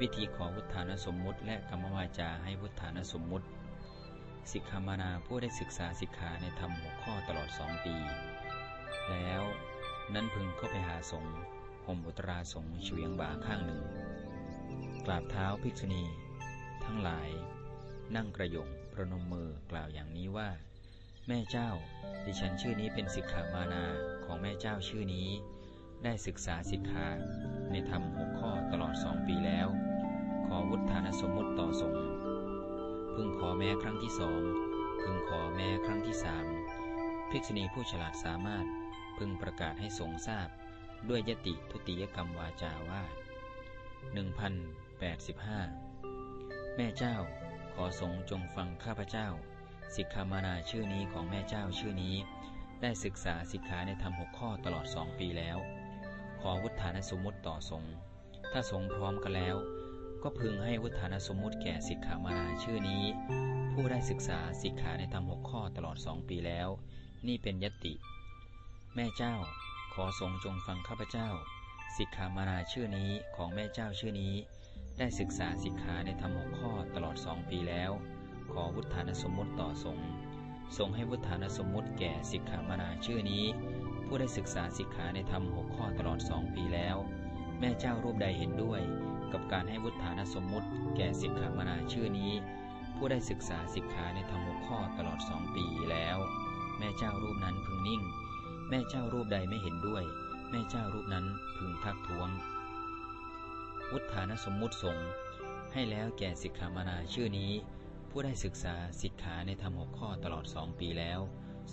วิธีขอวุฒานสมมุติและกรรมวาจาให้วุฒานสมมุติ สิกขามานาผู้ได้ศึกษาสิกขาในธรรมหกข้อตลอดสองปี แล้วนั้นพึงเข้าไปหาสงฆ์ห่มอุตราสงฆ์เฉียงบ่าข้างหนึ่ง กราบเท้าภิกษุณี ทั้งหลาย นั่งกระยงประนมมือกล่าวอย่างนี้ว่า แม่เจ้า ดิฉันชื่อนี้เป็นสิกขามานาของแม่เจ้าชื่อนี้ ได้ศึกษาสิกขาในธรรมหกข้อตลอด สมมติต่อสงพึงขอแม้ครั้งที่สอง พึงขอแม้ครั้งที่สามภิกษุณีผู้ฉลาดสามารถพึงประกาศให้สงทราบ ด้วยยติทุติยกรรมวาจาว่า 1085 แม่เจ้า ขอสงจงฟังข้าพเจ้า สิกขามานาชื่อนี้ของแม่เจ้าชื่อนี้ ได้ศึกษาสิกขาในธรรมหกข้อตลอดสองปีแล้ว ขอวุฒานสมมติต่อสงถ้าสงพร้อมกันแล้ว ก็พึงให้วุฒานสมมุติแก่สิกขามานาชื่อนี้ ผู้ได้ศึกษาสิกขาในธรรมหกข้อตลอดสองปีแล้ว นี่เป็นยติ แม่เจ้า ขอสงจงฟังข้าพเจ้า สิกขามานาชื่อนี้ของแม่เจ้าชื่อนี้ ได้ศึกษาสิกขาในธรรมหกข้อตลอดสองปีแล้ว ขอวุฒานสมมุติต่อสงฆ์ทรงให้วุฒานสมมุติแก่สิกขามานาชื่อนี้ ผู้ได้ศึกษาสิกขาในธรรมหกข้อตลอดสองปีแล้ว แม่เจ้ารูปใดเห็นด้วย กับการให้วุฒานสมมุติแก่สิกขามานาชื่อนี้ ผู้ได้ศึกษาสิกขาในธรรมหกข้อตลอดสองปีแล้ว แม่เจ้ารูปนั้นพึงนิ่ง แม่เจ้ารูปใดไม่เห็นด้วย แม่เจ้ารูปนั้นพึงทักท้วง วุฒานสมมุติสงให้แล้วแก่สิกขามานาชื่อนี้ ผู้ได้ศึกษาสิกขาในธรรมหกข้อตลอดสองปีแล้ว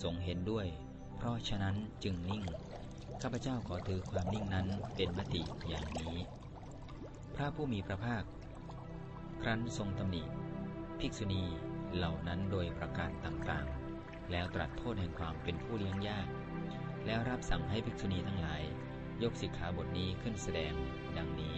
สงเห็นด้วย เพราะฉะนั้นจึงนิ่งข้าพเจ้าขอถือความนิ่งนั้นเป็นมติอย่างนี้ พระผู้มีพระภาค ครั้นทรงตำหนิภิกษุณีเหล่านั้นโดยประการต่างๆ แล้วตรัสโทษแห่งความเป็นผู้เลี้ยงยาก แล้วรับสั่งให้ภิกษุณีทั้งหลาย ยกสิกขาบทนี้ขึ้นแสดงดังนี้